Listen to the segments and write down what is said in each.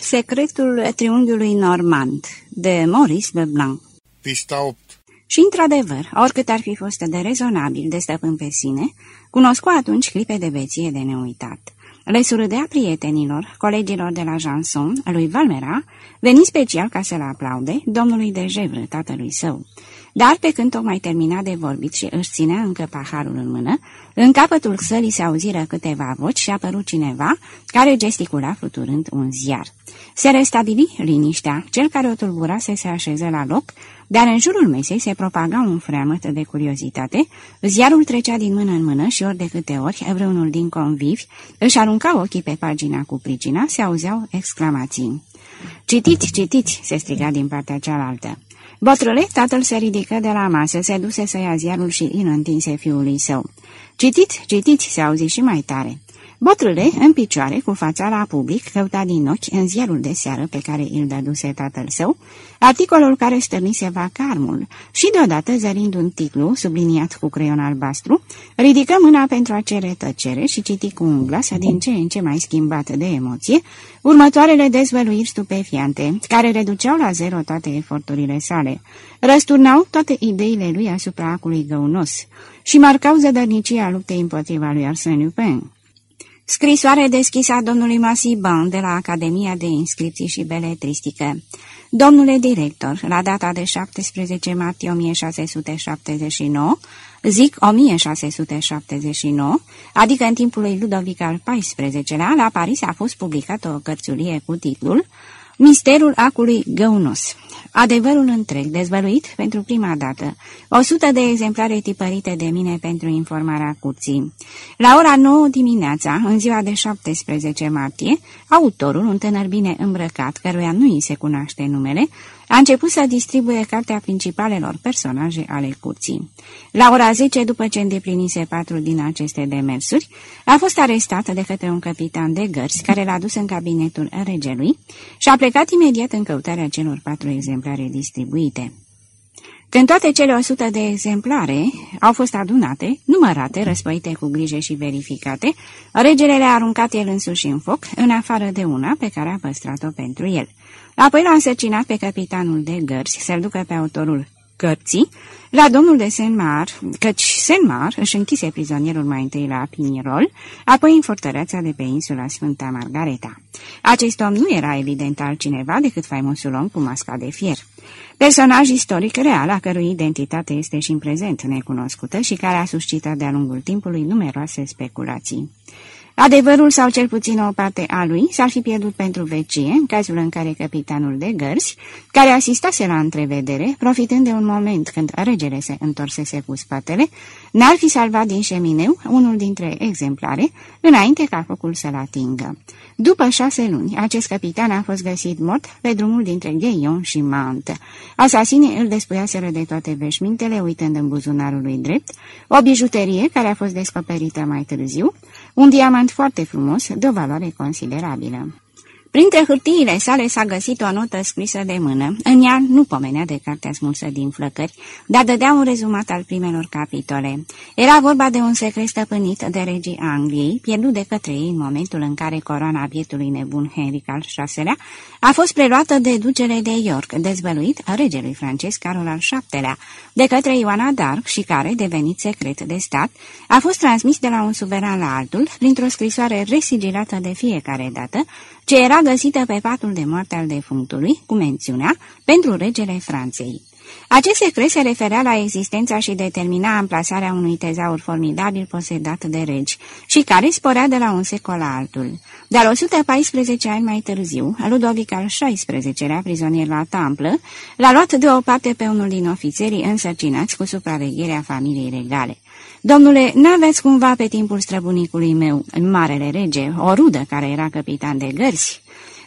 Secretul triunghiului normand, de Maurice Leblanc Pista 8 Și într-adevăr, oricât ar fi fost de rezonabil de stăpân pe sine, cunoscu atunci clipe de beție de neuitat. Le surâdea prietenilor, colegilor de la Janson, lui Valmera, veni special ca să-l aplaude, domnului de Jevră, tatălui său. Dar pe când tocmai termina de vorbit și își ținea încă paharul în mână, în capătul sălii se auziră câteva voci și a apărut cineva care gesticula fluturând un ziar. Se restabili liniștea, cel care o tulburase se așeză la loc, dar în jurul mesei se propaga un freamăt de curiozitate, ziarul trecea din mână în mână și ori de câte ori vreunul din convivi își arunca ochii pe pagina cu pricina, se auzeau exclamații. Citiți, citiți!" se striga din partea cealaltă. Bătrâle, tatăl se ridică de la masă, se duse să ia ziarul și îl întinse fiului său. Citiți, citiți, se auzi și mai tare. Botrâle, în picioare, cu fața la public, căuta din ochi în ziarul de seară pe care îl dăduse tatăl său, articolul care stârnise vacarmul și deodată, zărind un titlu subliniat cu creion albastru, ridică mâna pentru a cere tăcere și citi cu un glas din ce în ce mai schimbat de emoție următoarele dezvăluiri stupefiante, care reduceau la zero toate eforturile sale, răsturnau toate ideile lui asupra acului găunos și marcau zădărnicia luptei împotriva lui Arsène Lupin. Scrisoare deschisă a domnului Masiban de la Academia de Inscripții și Beletristică. Domnule director, la data de 17 martie 1679, zic 1679, adică în timpul lui Ludovic al XIV-lea, la Paris a fost publicată o cărțulie cu titlul Misterul acului găunos. Adevărul întreg, dezvăluit pentru prima dată. O sută de exemplare tipărite de mine pentru informarea curții. La ora 9 dimineața, în ziua de 17 martie, autorul, un tânăr bine îmbrăcat, căruia nu îi se cunoaște numele, a început să distribuie cartea principalelor personaje ale curții. La ora 10, după ce îndeplinise patru din aceste demersuri, a fost arestat de către un capitan de gărzi care l-a dus în cabinetul regelui și a plecat imediat în căutarea celor patru exemplare distribuite. Când toate cele 100 de exemplare au fost adunate, numărate, răspăite cu grijă și verificate, regele le-a aruncat el însuși în foc, în afară de una pe care a păstrat-o pentru el. Apoi l-a însărcinat pe capitanul de gărzi să-l ducă pe autorul cărții la domnul de Senmar, căci Senmar își închise prizonierul mai întâi la Pinirol, apoi în fortăreața de pe insula Sfânta Margareta. Acest om nu era evident altcineva decât faimosul om cu masca de fier. Personaj istoric real, a cărui identitate este și în prezent necunoscută și care a suscitat de-a lungul timpului numeroase speculații. Adevărul sau cel puțin o parte a lui s-ar fi pierdut pentru vecie, în cazul în care capitanul de gărzi, care asistase la întrevedere, profitând de un moment când regele se întorsese cu spatele, n-ar fi salvat din șemineu unul dintre exemplare, înainte ca focul să-l atingă. După șase luni, acest capitan a fost găsit mort pe drumul dintre Gheion și Mante. Asasinii îl despuiaseră de toate veșmintele, uitând în buzunarul lui drept, o bijuterie care a fost descoperită mai târziu, un diamant foarte frumos, de o valoare considerabilă. Printre hârtiile sale s-a găsit o notă scrisă de mână. În ea nu pomenea de cartea smulsă din flăcări, dar dădea un rezumat al primelor capitole. Era vorba de un secret stăpânit de regii Angliei, pierdut de către ei în momentul în care coroana bietului nebun Henric al VI-lea a fost preluată de ducele de York, dezvăluit regelui francez Carol al VII-lea, de către Ioana d'Arc și care, devenit secret de stat, a fost transmis de la un suveran la altul printr-o scrisoare resigilată de fiecare dată, ce era găsită pe patul de moarte al defunctului, cu mențiunea, pentru regele Franței. Acest secret se referea la existența și determina amplasarea unui tezaur formidabil posedat de regi și care sporea de la un secol la altul. Dar 114 ani mai târziu, Ludovic al XVI-lea, prizonier la Tamplă, l-a luat deoparte pe unul din ofițerii însărcinați cu supravegherea familiei regale. Domnule, n-aveți cumva pe timpul străbunicului meu, marele rege, o rudă care era capitan de gărzi?"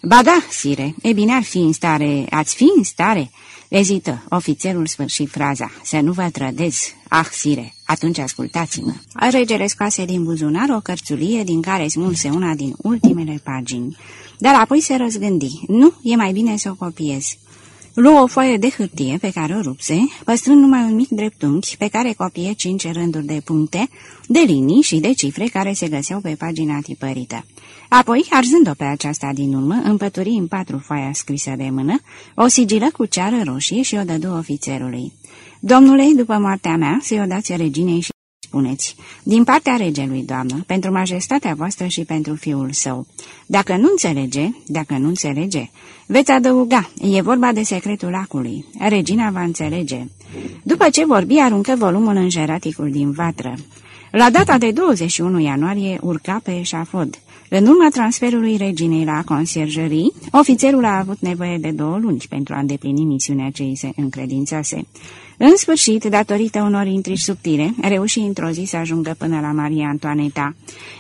Ba da, sire, e bine ar fi în stare, ați fi în stare?" Ezită, ofițerul sfârșit fraza, să nu vă trădez. Ah, sire, atunci ascultați-mă. Regele scoase din buzunar o cărțulie din care smulse una din ultimele pagini, dar apoi se răzgândi. Nu, e mai bine să o copiez. Luă o foaie de hârtie pe care o rupse, păstrând numai un mic dreptunghi pe care copie cinci rânduri de puncte, de linii și de cifre care se găseau pe pagina tipărită. Apoi, arzând-o pe aceasta din urmă, împături în patru foaia scrisă de mână, o sigilă cu ceară roșie și o dădu ofițerului. Domnule, după moartea mea, să-i o dați reginei și spuneți, din partea regelui, doamnă, pentru majestatea voastră și pentru fiul său. Dacă nu înțelege, dacă nu înțelege, veți adăuga, e vorba de secretul lacului. Regina va înțelege. După ce vorbi, aruncă volumul în jeraticul din vatră. La data de 21 ianuarie urca pe eșafod. În urma transferului reginei la conciergerii, ofițerul a avut nevoie de două luni pentru a îndeplini misiunea ce îi se încredințase. În sfârșit, datorită unor intrigi subtile, reuși într-o zi să ajungă până la Maria Antoaneta.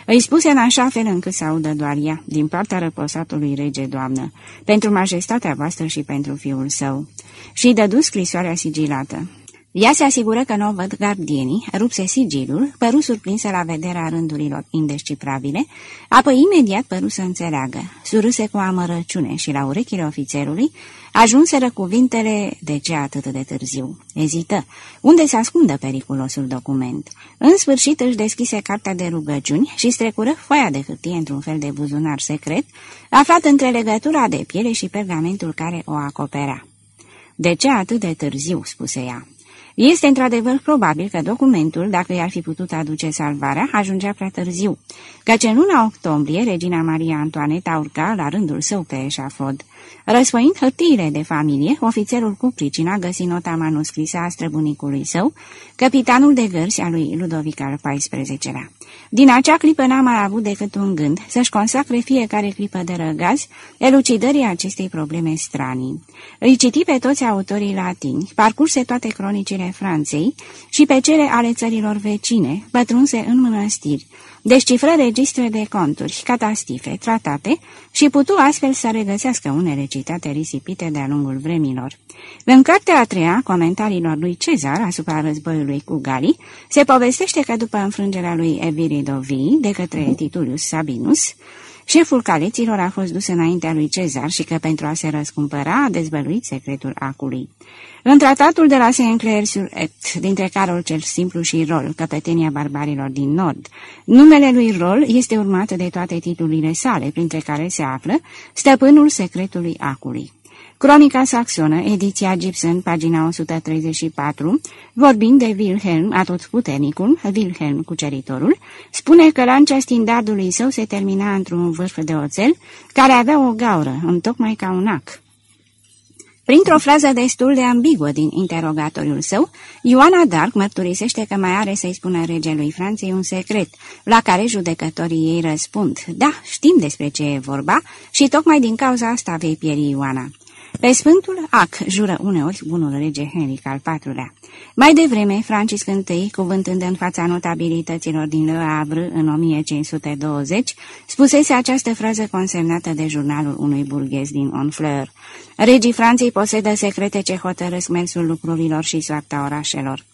Îi spuse în așa fel încât să audă doar ea, din partea răposatului rege doamnă, pentru majestatea voastră și pentru fiul său. Și dădu scrisoarea sigilată. Ea se asigură că nu o văd gardienii, rupse sigilul, păru surprinsă la vederea rândurilor indescifrabile, apoi imediat păru să înțeleagă. Surâse cu amărăciune și la urechile ofițerului ajunseră cuvintele de ce atât de târziu. Ezită. Unde se ascundă periculosul document? În sfârșit își deschise cartea de rugăciuni și strecură foaia de hârtie într-un fel de buzunar secret, aflat între legătura de piele și pergamentul care o acopera. De ce atât de târziu?" spuse ea. Este într-adevăr probabil că documentul, dacă i-ar fi putut aduce salvarea, ajungea prea târziu, căci în luna octombrie regina Maria Antoaneta urca la rândul său pe eșafod. Răsfăind hârtiile de familie, ofițerul cu pricina găsi nota manuscrisă a străbunicului său, capitanul de gărzi a lui Ludovic al XIV-lea. Din acea clipă n-a mai avut decât un gând, să-și consacre fiecare clipă de răgaz elucidării acestei probleme stranii. Îi citi pe toți autorii latini, parcurse toate cronicile Franței și pe cele ale țărilor vecine, pătrunse în mănăstiri, descifră registre de conturi, catastife, tratate și putu astfel să regăsească unele citate risipite de-a lungul vremilor. În cartea a treia, comentariilor lui Cezar asupra războiului cu Galii, se povestește că după înfrângerea lui Eviridovi de către Titulius Sabinus, Șeful caleților a fost dus înaintea lui Cezar și că pentru a se răscumpăra a dezvăluit secretul acului. În tratatul de la Saint-Clair-sur-Et, dintre Carol cel Simplu și Rol, căpetenia barbarilor din Nord, numele lui Rol este urmat de toate titlurile sale, printre care se află Stăpânul secretului acului. Cronica saxonă, ediția Gibson, pagina 134, vorbind de Wilhelm, atotputernicul, Wilhelm cuceritorul, spune că lancea stindardului său se termina într-un vârf de oțel, care avea o gaură, întocmai ca un ac. Printr-o frază destul de ambiguă din interogatoriul său, Ioana Dark mărturisește că mai are să-i spună regelui Franței un secret, la care judecătorii ei răspund, da, știm despre ce e vorba și tocmai din cauza asta vei pieri Ioana. Pe Sfântul Ac jură uneori bunul rege Henric al IV-lea. Mai devreme, Francisc I, cuvântând în fața notabilităților din Le Havre în 1520, spusese această frază consemnată de jurnalul unui burghez din Honfleur. Regii Franței posedă secrete ce hotărăsc mersul lucrurilor și soarta orașelor.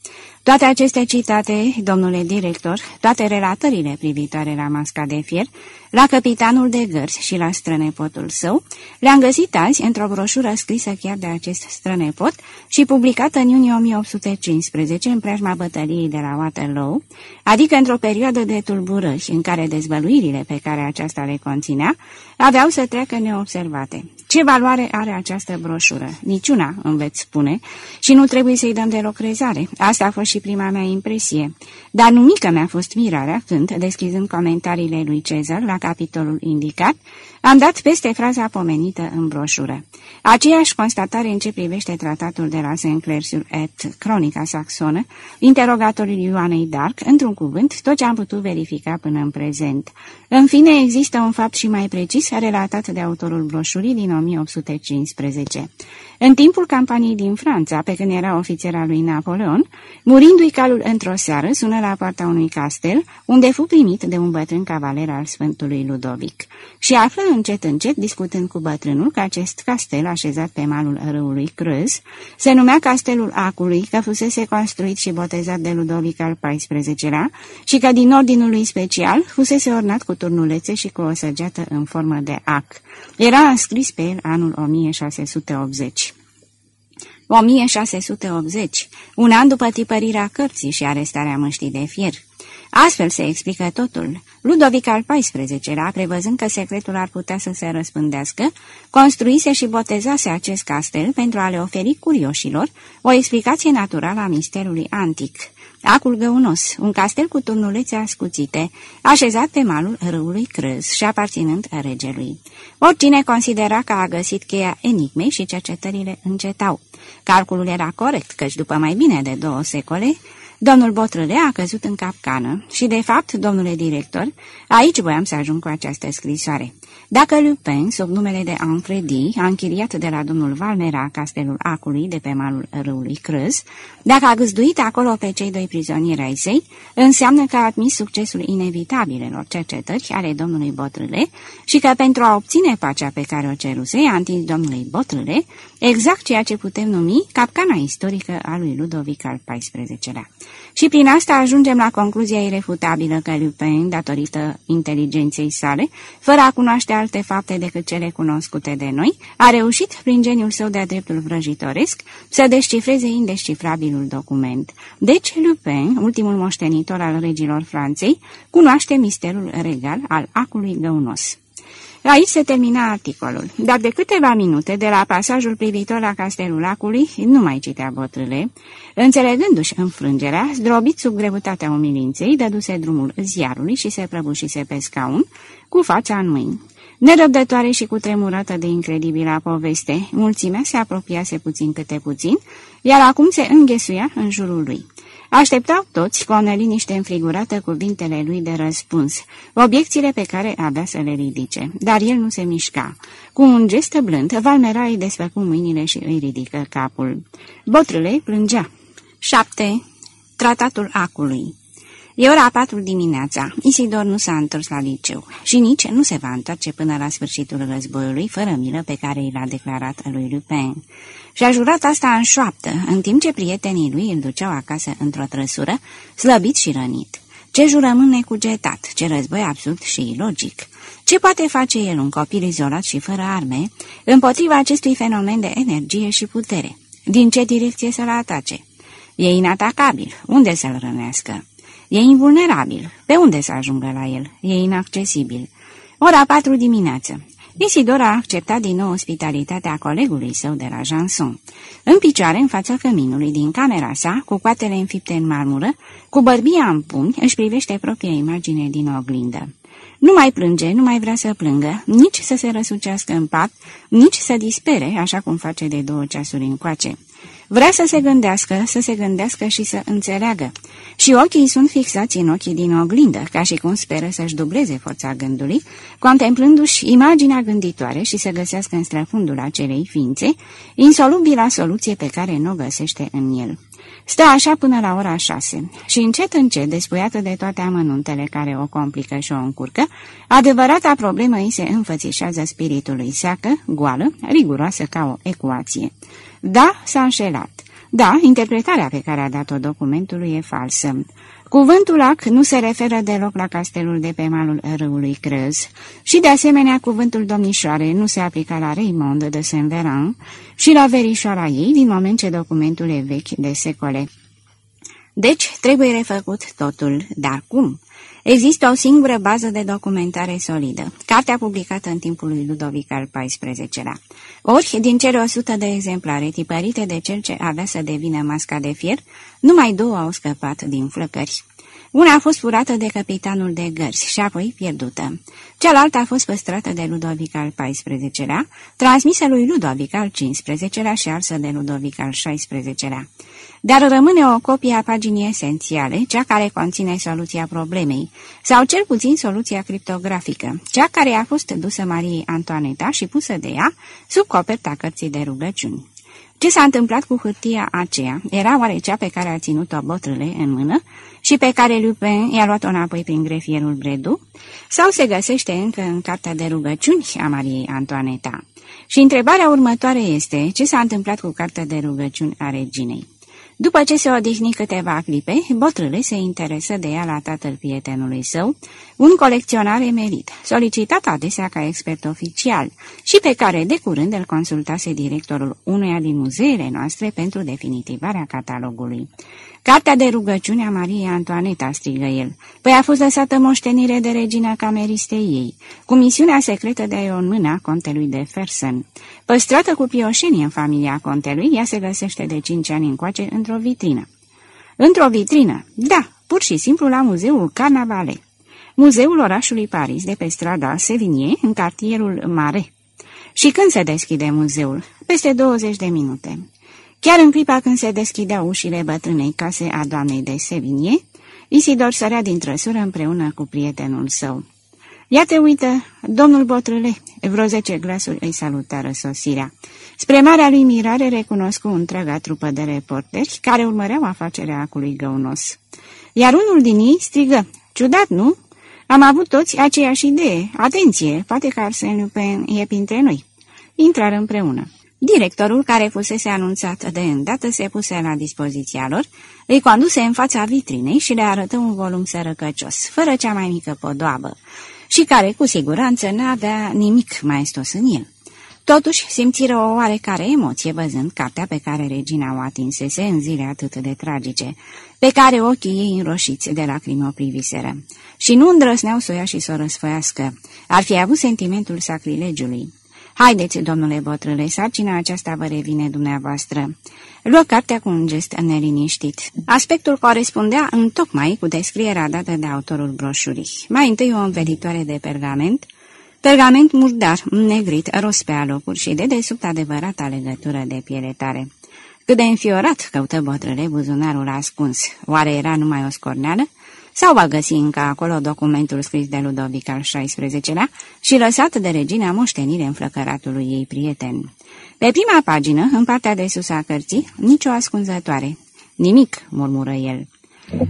Toate aceste citate, domnule director, toate relatările privitoare la masca de fier, la capitanul de gărzi și la strănepotul său, le-am găsit azi într-o broșură scrisă chiar de acest strănepot și publicată în iunie 1815 în preajma bătăliei de la Waterloo, adică într-o perioadă de tulburări în care dezvăluirile pe care aceasta le conținea aveau să treacă neobservate. Ce valoare are această broșură? Niciuna, îmi veți spune, și nu trebuie să-i dăm deloc rezare. Asta a fost și prima mea impresie. Dar numică mi-a fost mirarea când, deschizând comentariile lui Cezar la capitolul indicat, am dat peste fraza pomenită în broșură. Aceeași constatare în ce privește tratatul de la Saint-Clair-sur-Et, cronica saxonă, interogatoriul Ioanei Dark, într-un cuvânt, tot ce am putut verifica până în prezent. În fine, există un fapt și mai precis relatat de autorul broșurii din 1815. În timpul campaniei din Franța, pe când era ofițer al lui Napoleon, murindu-i calul într-o seară, sună la poarta unui castel, unde fu primit de un bătrân cavaler al Sfântului Ludovic. Și află încet încet, discutând cu bătrânul, că acest castel, așezat pe malul râului Crâz, se numea Castelul Acului, că fusese construit și botezat de Ludovic al XIV-lea și că din ordinul lui special fusese ornat cu turnulețe și cu o săgeată în formă de ac. Era înscris pe el anul 1680. 1680, un an după tipărirea cărții și arestarea măștii de fier. Astfel se explică totul. Ludovic al XIV-lea, prevăzând că secretul ar putea să se răspândească, construise și botezase acest castel pentru a le oferi curioșilor o explicație naturală a misterului antic. Acul Găunos, un castel cu turnulețe ascuțite, așezat pe malul râului Crâz și aparținând regelui. Oricine considera că a găsit cheia enigmei și cercetările încetau. Calculul era corect, căci după mai bine de două secole, Domnul Botrâle a căzut în capcană și, de fapt, domnule director, aici voiam să ajung cu această scrisoare. Dacă Lupin, sub numele de Anfredi, a închiriat de la domnul Valmera castelul Acului de pe malul râului Crâz, dacă a găzduit acolo pe cei doi prizonieri ai săi, înseamnă că a admis succesul inevitabilelor cercetări ale domnului Botrâle și că pentru a obține pacea pe care o ceruse, a întins domnului Botrâle exact ceea ce putem numi capcana istorică a lui Ludovic al XIV-lea. Și prin asta ajungem la concluzia irefutabilă că Lupin, datorită inteligenței sale, fără a cunoaște alte fapte decât cele cunoscute de noi, a reușit, prin geniul său de-a dreptul vrăjitoresc, să descifreze indescifrabilul document. Deci, Lupin, ultimul moștenitor al regilor Franței, cunoaște misterul regal al acului găunos. Aici se termina articolul, dar de câteva minute, de la pasajul privitor la castelul lacului, nu mai citea botrâle. Înțelegându-și înfrângerea, zdrobit sub greutatea umilinței, dăduse drumul ziarului și se prăbușise pe scaun, cu fața în mâini. Nerăbdătoare și cutremurată de incredibilă poveste, mulțimea se apropiase puțin câte puțin, iar acum se înghesuia în jurul lui. Așteptau toți cu o neliniște înfrigurată cuvintele lui de răspuns, obiecțiile pe care avea să le ridice, dar el nu se mișca. Cu un gest blând, Valmera îi desfăcu mâinile și îi ridică capul. Botrâle plângea. 7. Tratatul acului E ora patru dimineața. Isidor nu s-a întors la liceu și nici nu se va întoarce până la sfârșitul războiului, fără milă pe care i l-a declarat lui Lupin. Și-a jurat asta în șoaptă, în timp ce prietenii lui îl duceau acasă într-o trăsură, slăbit și rănit. Ce jurământ necugetat, ce război absurd și ilogic. Ce poate face el, un copil izolat și fără arme, împotriva acestui fenomen de energie și putere? Din ce direcție să-l atace? E inatacabil. Unde să-l rănească? E invulnerabil. Pe unde să ajungă la el? E inaccesibil. Ora patru dimineață. Isidora a acceptat din nou ospitalitatea colegului său de la Janson. În picioare, în fața căminului din camera sa, cu coatele înfipte în marmură, cu bărbia în pumni, își privește propria imagine din oglindă. Nu mai plânge, nu mai vrea să plângă, nici să se răsucească în pat, nici să dispere, așa cum face de două ceasuri încoace. Vrea să se gândească, să se gândească și să înțeleagă. Și ochii sunt fixați în ochii din oglindă, ca și cum speră să-și dubleze forța gândului, contemplându-și imaginea gânditoare și să găsească în străfundul acelei ființe insolubila soluție pe care nu o găsește în el. Stă așa până la ora șase și încet încet, despuiată de toate amănuntele care o complică și o încurcă, adevărata problemă îi se înfățișează spiritului seacă, goală, riguroasă ca o ecuație. Da, s-a înșelat. Da, interpretarea pe care a dat-o documentului e falsă. Cuvântul ac nu se referă deloc la castelul de pe malul râului Crăz și, de asemenea, cuvântul domnișoare nu se aplică la Raymond de Saint-Veran și la verișoara ei din moment ce documentul e vechi de secole. Deci, trebuie refăcut totul, dar cum? Există o singură bază de documentare solidă, cartea publicată în timpul lui Ludovic al XIV-lea. Ori, din cele 100 de exemplare tipărite de cel ce avea să devină masca de fier, numai două au scăpat din flăcări. Una a fost furată de capitanul de gărzi și apoi pierdută. Cealaltă a fost păstrată de Ludovic al XIV-lea, transmisă lui Ludovic al XV-lea și arsă de Ludovic al XVI-lea. Dar rămâne o copie a paginii esențiale, cea care conține soluția problemei, sau cel puțin soluția criptografică, cea care a fost dusă Mariei Antoaneta și pusă de ea sub coperta cărții de rugăciuni. Ce s-a întâmplat cu hârtia aceea? Era oare cea pe care a ținut-o botrâle în mână și pe care Lupin i-a luat-o înapoi prin grefierul Bredu? Sau se găsește încă în cartea de rugăciuni a Mariei Antoaneta? Și întrebarea următoare este, ce s-a întâmplat cu cartea de rugăciuni a reginei? După ce se odihni câteva clipe, botrâle se interesă de ea la tatăl prietenului său, un colecționar emerit, solicitat adesea ca expert oficial și pe care de curând îl consultase directorul unuia din muzeele noastre pentru definitivarea catalogului. Cartea de rugăciune a Mariei Antoaneta, strigă el. Păi a fost lăsată moștenire de regina cameristei ei, cu misiunea secretă de a-i o mâna contelui de Fersen. Păstrată cu pioșenie în familia contelui, ea se găsește de cinci ani încoace într-o vitrină. Într-o vitrină? Da, pur și simplu la muzeul Carnavale. Muzeul orașului Paris, de pe strada Sevigné, în cartierul Mare. Și când se deschide muzeul? Peste 20 de minute. Chiar în clipa când se deschideau ușile bătrânei case a doamnei de Sevinie, Isidor sărea din trăsură împreună cu prietenul său. Ia te uită, domnul Botrâle!" Vreo zece glasuri îi salutară sosirea. Spre marea lui mirare recunoscu întreaga trupă de reporteri care urmăreau afacerea acului găunos. Iar unul din ei strigă, ciudat, nu? Am avut toți aceeași idee. Atenție, poate că Arsene Lupin e printre noi. Intrară împreună. Directorul, care fusese anunțat de îndată, se puse la dispoziția lor, îi conduse în fața vitrinei și le arătă un volum sărăcăcios, fără cea mai mică podoabă, și care, cu siguranță, n-avea nimic mai stos în el. Totuși, simțiră o oarecare emoție văzând cartea pe care regina o atinsese în zile atât de tragice, pe care ochii ei înroșiți de lacrimi o priviseră. Și nu îndrăsneau să o ia și să o răsfoiască. Ar fi avut sentimentul sacrilegiului. Haideți, domnule Botrâle, sarcina aceasta vă revine dumneavoastră." Luă cartea cu un gest neliniștit. Aspectul corespundea întocmai cu descrierea dată de autorul broșurii. Mai întâi o învelitoare de pergament, pergament murdar, negrit, ros pe alocuri și de desubt adevărata legătură de piele tare. Cât de înfiorat căută Botrâle buzunarul ascuns. Oare era numai o scorneală? Sau va găsi încă acolo documentul scris de Ludovic al XVI-lea și lăsat de regina moștenire în flăcăratul ei prieten. Pe prima pagină, în partea de sus a cărții, nicio ascunzătoare. Nimic, murmură el.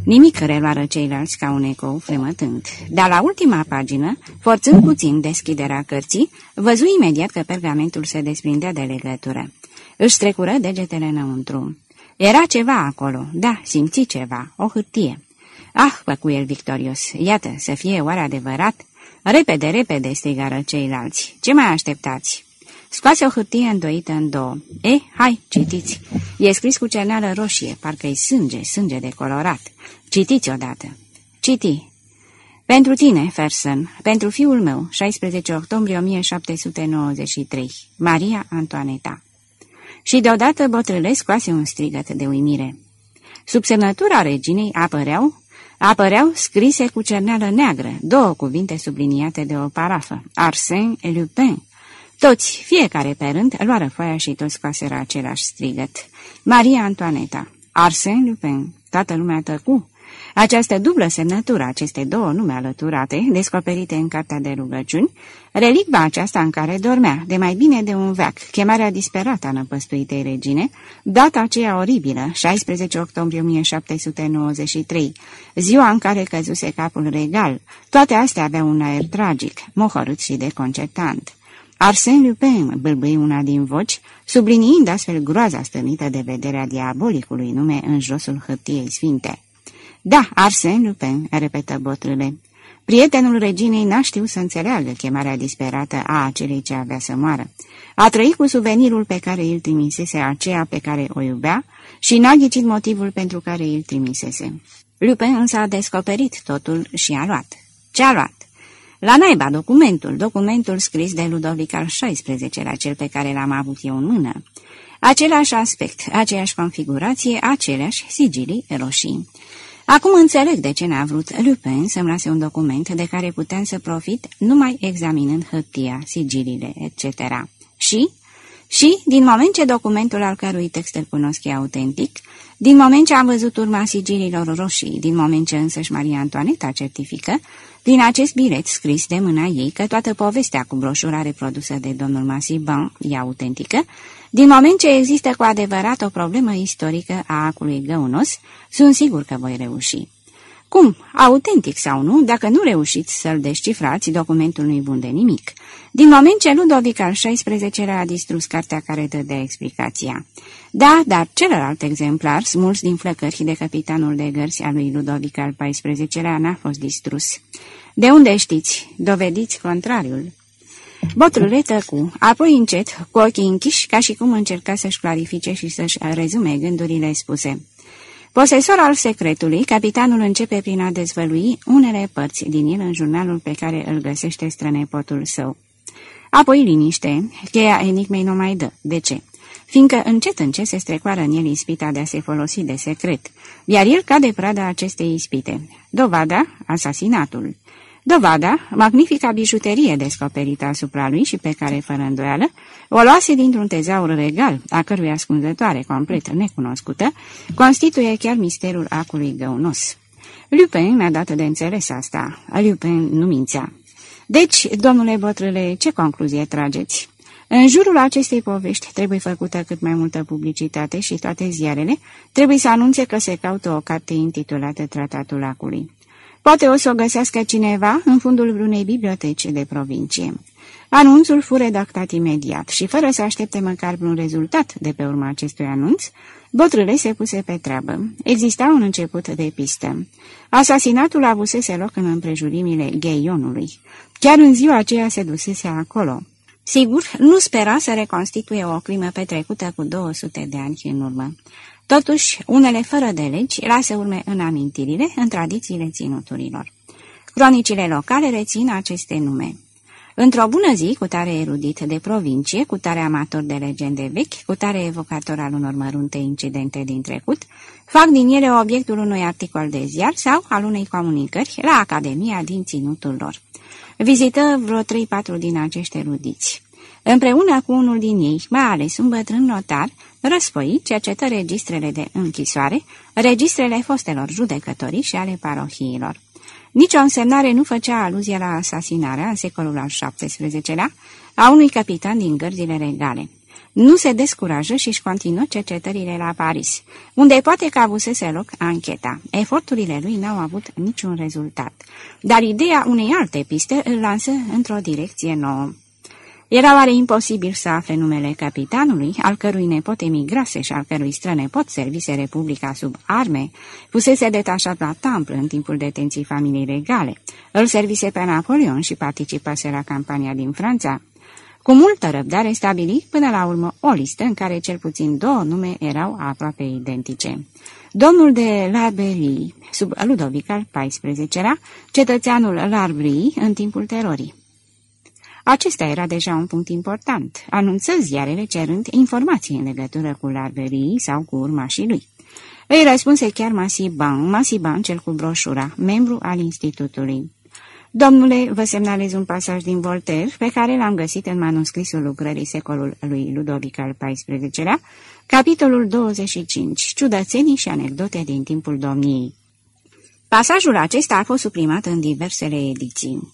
Nimic reluară ceilalți ca un ecou fremătând. Dar la ultima pagină, forțând puțin deschiderea cărții, văzu imediat că pergamentul se desprindea de legătură. Își trecură degetele înăuntru. Era ceva acolo, da, simți ceva, o hârtie. Ah, făcu el victorios, iată, să fie oare adevărat? Repede, repede, strigară ceilalți. Ce mai așteptați? Scoase o hârtie îndoită în două. E, hai, citiți. E scris cu cerneală roșie, parcă-i sânge, sânge de colorat. Citiți odată. Citi. Pentru tine, Fersen, pentru fiul meu, 16 octombrie 1793, Maria Antoaneta. Și deodată bătrâle scoase un strigăt de uimire. Sub semnătura reginei apăreau apăreau scrise cu cerneală neagră, două cuvinte subliniate de o parafă, Arsène et Lupin. Toți, fiecare pe rând, luară foaia și toți scoaseră același strigăt. Maria Antoaneta, Arsène Lupin, toată lumea tăcu. Această dublă semnătură, aceste două nume alăturate, descoperite în cartea de rugăciuni, relicva aceasta în care dormea, de mai bine de un veac, chemarea disperată a năpăstuitei regine, data aceea oribilă, 16 octombrie 1793, ziua în care căzuse capul regal, toate astea aveau un aer tragic, mohorât și deconcertant. Arsène Lupin, bâlbâi una din voci, subliniind astfel groaza stănită de vederea diabolicului nume în josul hârtiei sfinte. Da, Arsène Lupin, repetă botrâle. Prietenul reginei n-a știut să înțeleagă chemarea disperată a acelei ce avea să moară. A trăit cu suvenirul pe care îl trimisese aceea pe care o iubea și n-a ghicit motivul pentru care îl trimisese. Lupin însă a descoperit totul și a luat. Ce a luat? La naiba documentul, documentul scris de Ludovic al XVI-lea, cel pe care l-am avut eu în mână. Același aspect, aceeași configurație, aceleași sigilii roșii. Acum înțeleg de ce n-a vrut Lupin să-mi lase un document de care puteam să profit numai examinând hârtia, sigilile, etc. Și? Și, din moment ce documentul al cărui text îl cunosc e autentic, din moment ce am văzut urma sigililor roșii, din moment ce însăși Maria Antoaneta certifică, din acest bilet scris de mâna ei că toată povestea cu broșura reprodusă de domnul Masiban e autentică, din moment ce există cu adevărat o problemă istorică a acului găunos, sunt sigur că voi reuși. Cum, autentic sau nu, dacă nu reușiți să-l descifrați, documentul nu-i bun de nimic. Din moment ce Ludovic al XVI-lea a distrus cartea care dădea explicația. Da, dar celălalt exemplar, smuls din flăcări de capitanul de gărzi al lui Ludovic al XIV-lea, n-a fost distrus. De unde știți? Dovediți contrariul. Botrule tăcu, apoi încet, cu ochii închiși, ca și cum încerca să-și clarifice și să-și rezume gândurile spuse. Posesor al secretului, capitanul începe prin a dezvălui unele părți din el în jurnalul pe care îl găsește strănepotul său. Apoi liniște, cheia enigmei nu mai dă. De ce? Fiindcă încet încet se strecoară în el ispita de a se folosi de secret, iar el cade prada acestei ispite. Dovada, asasinatul. Dovada, magnifica bijuterie descoperită asupra lui și pe care, fără îndoială, o luase dintr-un tezaur regal, a cărui ascunzătoare complet necunoscută, constituie chiar misterul acului găunos. Lupin mi-a dat de înțeles asta. Lupin nu mințea. Deci, domnule bătrâle, ce concluzie trageți? În jurul acestei povești trebuie făcută cât mai multă publicitate și toate ziarele trebuie să anunțe că se caută o carte intitulată Tratatul Acului. Poate o să o găsească cineva în fundul vreunei biblioteci de provincie. Anunțul fu redactat imediat și, fără să aștepte măcar un rezultat de pe urma acestui anunț, Botrâle se puse pe treabă. Exista un început de pistă. Asasinatul avusese loc în împrejurimile gheionului. Chiar în ziua aceea se dusese acolo. Sigur, nu spera să reconstituie o crimă petrecută cu 200 de ani în urmă. Totuși, unele fără de legi lasă urme în amintirile, în tradițiile ținuturilor. Cronicile locale rețin aceste nume. Într-o bună zi, cu tare erudit de provincie, cu tare amator de legende vechi, cu tare evocator al unor mărunte incidente din trecut, fac din ele obiectul unui articol de ziar sau al unei comunicări la Academia din ținutul lor. Vizită vreo 3-4 din acești erudiți. Împreună cu unul din ei, mai ales un bătrân notar, răspoi, cercetă registrele de închisoare, registrele fostelor judecătorii și ale parohiilor. Nici o însemnare nu făcea aluzie la asasinarea în secolul al XVII-lea a unui capitan din gărzile regale. Nu se descurajă și își continuă cercetările la Paris, unde poate că avusese loc ancheta. Eforturile lui n-au avut niciun rezultat, dar ideea unei alte piste îl lansă într-o direcție nouă. Era oare imposibil să afle numele capitanului, al cărui nepot emigrase și al cărui strănepot servise Republica sub arme, fusese detașat la Tamplă în timpul detenției familiei regale, îl servise pe Napoleon și participase la campania din Franța? Cu multă răbdare stabili până la urmă o listă în care cel puțin două nume erau aproape identice. Domnul de Larberie, sub Ludovic al XIV-lea, cetățeanul Larbrie în timpul terorii. Acesta era deja un punct important. Anunță ziarele cerând informații în legătură cu larverii sau cu urmașii lui. Îi răspunse chiar Masiban, Masiban cel cu broșura, membru al institutului. Domnule, vă semnalez un pasaj din Voltaire, pe care l-am găsit în manuscrisul lucrării secolul lui Ludovic al XIV-lea, capitolul 25, ciudățenii și anecdote din timpul domniei. Pasajul acesta a fost suprimat în diversele ediții.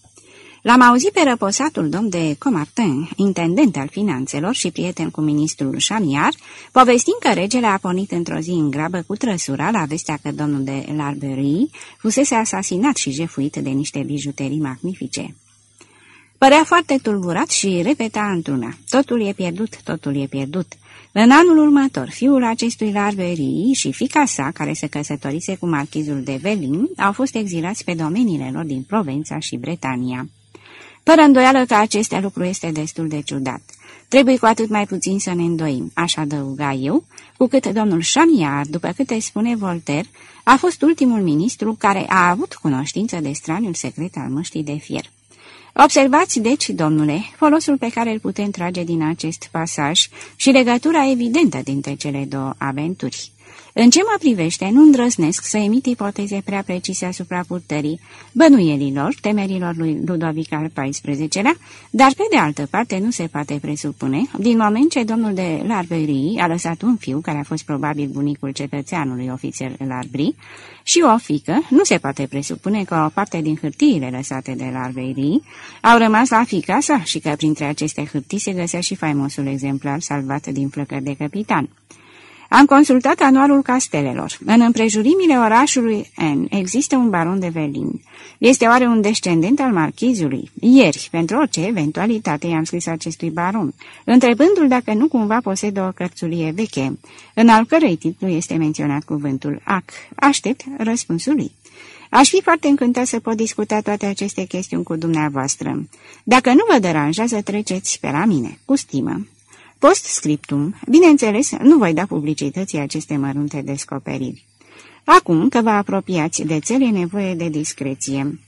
L-am auzit pe răposatul domn de Comartin, intendent al finanțelor și prieten cu ministrul Chamiar, povestind că regele a pornit într-o zi în grabă cu trăsura la vestea că domnul de Larberie fusese asasinat și jefuit de niște bijuterii magnifice. Părea foarte tulburat și repeta într-una, totul e pierdut, totul e pierdut. În anul următor, fiul acestui Larberii și fica sa, care se căsătorise cu marchizul de Velin, au fost exilați pe domeniile lor din Provența și Bretania. Fără îndoială că acest lucru este destul de ciudat. Trebuie cu atât mai puțin să ne îndoim, aș adăuga eu, cu cât domnul Chamiard, după câte spune Voltaire, a fost ultimul ministru care a avut cunoștință de straniul secret al măștii de fier. Observați, deci, domnule, folosul pe care îl putem trage din acest pasaj și legătura evidentă dintre cele două aventuri. În ce mă privește, nu îndrăznesc să emit ipoteze prea precise asupra purtării bănuielilor, temerilor lui Ludovic al XIV-lea, dar pe de altă parte nu se poate presupune, din moment ce domnul de Larberie a lăsat un fiu, care a fost probabil bunicul cetățeanului ofițer Larbri, și o fică, nu se poate presupune că o parte din hârtiile lăsate de Larberie au rămas la fica sa și că printre aceste hârtii se găsea și faimosul exemplar salvat din flăcări de capitan. Am consultat anualul castelelor. În împrejurimile orașului N există un baron de Velin. Este oare un descendent al marchizului? Ieri, pentru orice eventualitate, i-am scris acestui baron, întrebându-l dacă nu cumva posedă o cărțulie veche, în al cărei titlu este menționat cuvântul ac. Aștept răspunsul lui. Aș fi foarte încântat să pot discuta toate aceste chestiuni cu dumneavoastră. Dacă nu vă deranjează, treceți pe la mine, cu stimă. Post-scriptum, bineînțeles, nu voi da publicității aceste mărunte descoperiri. Acum că vă apropiați de țel, e nevoie de discreție.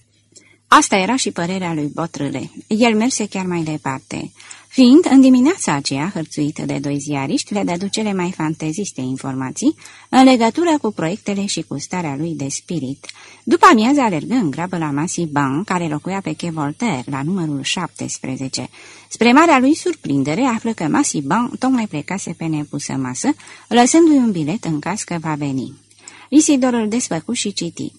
Asta era și părerea lui Botrâle. El merse chiar mai departe. Fiind în dimineața aceea hărțuită de doi ziariști, le dădu cele mai fanteziste informații în legătură cu proiectele și cu starea lui de spirit. După amiază alergă în grabă la Masi Ban, care locuia pe Che Voltaire, la numărul 17. Spre marea lui surprindere, află că Masi Ban tocmai plecase pe nepusă masă, lăsându-i un bilet în caz că va veni. Isidor îl desfăcu și citi.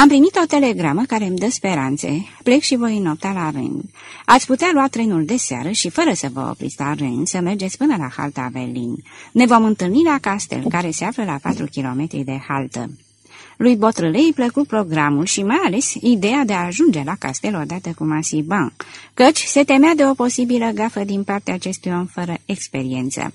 Am primit o telegramă care îmi dă speranțe. Plec și voi nopta la Ren. Ați putea lua trenul de seară și, fără să vă opriți la Ren, să mergeți până la halta Avelin. Ne vom întâlni la castel, care se află la 4 km de haltă. Lui Botrâlei plăcu programul și mai ales ideea de a ajunge la castel odată cu Masiban, căci se temea de o posibilă gafă din partea acestui om fără experiență.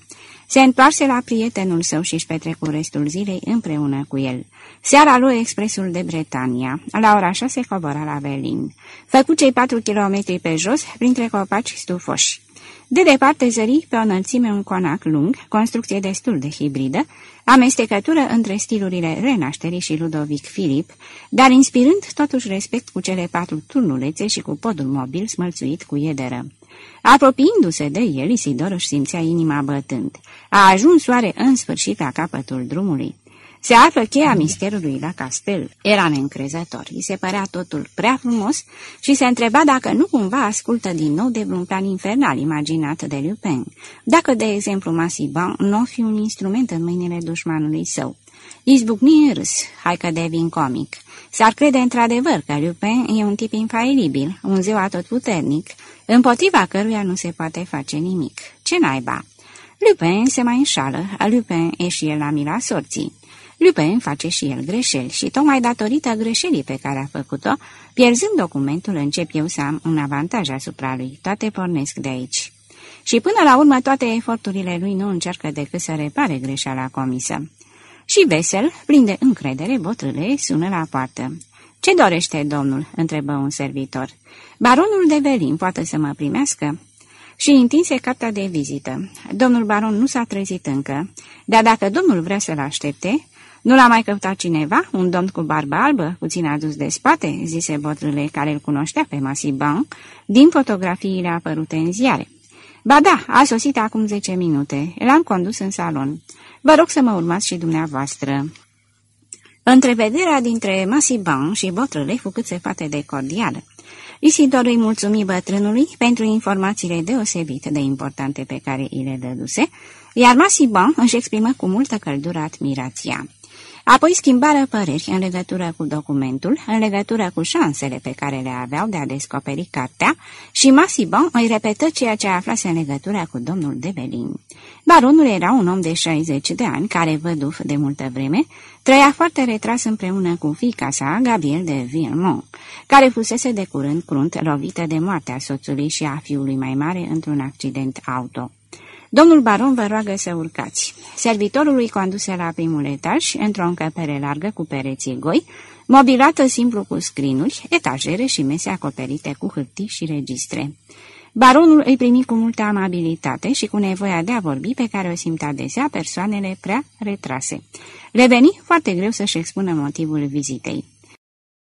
Se întoarse la prietenul său și își petrecu restul zilei împreună cu el. Seara lui expresul de Bretania. La ora șase cobora la Berlin. Făcu cei patru kilometri pe jos, printre copaci stufoși. De departe zări pe o înălțime un conac lung, construcție destul de hibridă, amestecătură între stilurile renașterii și Ludovic Filip, dar inspirând totuși respect cu cele patru turnulețe și cu podul mobil smălțuit cu iederă. Apropiindu-se de el, Isidor își simțea inima bătând. A ajuns soare în sfârșit la capătul drumului. Se află cheia misterului la castel. Era neîncrezător, îi se părea totul prea frumos și se întreba dacă nu cumva ascultă din nou de vreun plan infernal imaginat de Lupin. Dacă, de exemplu, Masiban nu o fi un instrument în mâinile dușmanului său. Izbucni în râs, hai că devin comic. S-ar crede într-adevăr că Lupin e un tip infailibil, un zeu atotputernic, împotriva căruia nu se poate face nimic. Ce naiba? Lupin se mai înșală, Lupin e și el la mila sorții. Lupin face și el greșeli și tocmai datorită greșelii pe care a făcut-o, pierzând documentul, încep eu să am un avantaj asupra lui. Toate pornesc de aici. Și până la urmă toate eforturile lui nu încearcă decât să repare greșeala comisă. Și vesel, plin de încredere, botrâle, sună la poartă. Ce dorește domnul?" întrebă un servitor. Baronul de Velin poate să mă primească?" Și întinse cartea de vizită. Domnul baron nu s-a trezit încă, dar dacă domnul vrea să-l aștepte, nu l-a mai căutat cineva? Un domn cu barbă albă, puțin adus de spate?" zise botrâle, care îl cunoștea pe Masiban, din fotografiile apărute în ziare. Ba da, a sosit acum zece minute. L-am condus în salon. Vă rog să mă urmați și dumneavoastră." Întrevederea dintre Masiban și botrâle fu cât se poate de cordială. Isidor îi mulțumi bătrânului pentru informațiile deosebite de importante pe care îi le dăduse, iar Masiban își exprimă cu multă căldură admirația. Apoi schimbară păreri în legătură cu documentul, în legătură cu șansele pe care le aveau de a descoperi cartea și Massibon îi repetă ceea ce aflase în legătură cu domnul de Belin. Baronul era un om de 60 de ani, care, văduf de multă vreme, trăia foarte retras împreună cu fiica sa, Gabriel de Villemont, care fusese de curând crunt lovită de moartea soțului și a fiului mai mare într-un accident auto. Domnul baron vă roagă să urcați. Servitorul îi conduse la primul etaj, într-o încăpere largă cu pereții goi, mobilată simplu cu scrinuri, etajere și mese acoperite cu hârtii și registre. Baronul îi primi cu multă amabilitate și cu nevoia de a vorbi pe care o simt adesea persoanele prea retrase. Reveni foarte greu să-și expună motivul vizitei.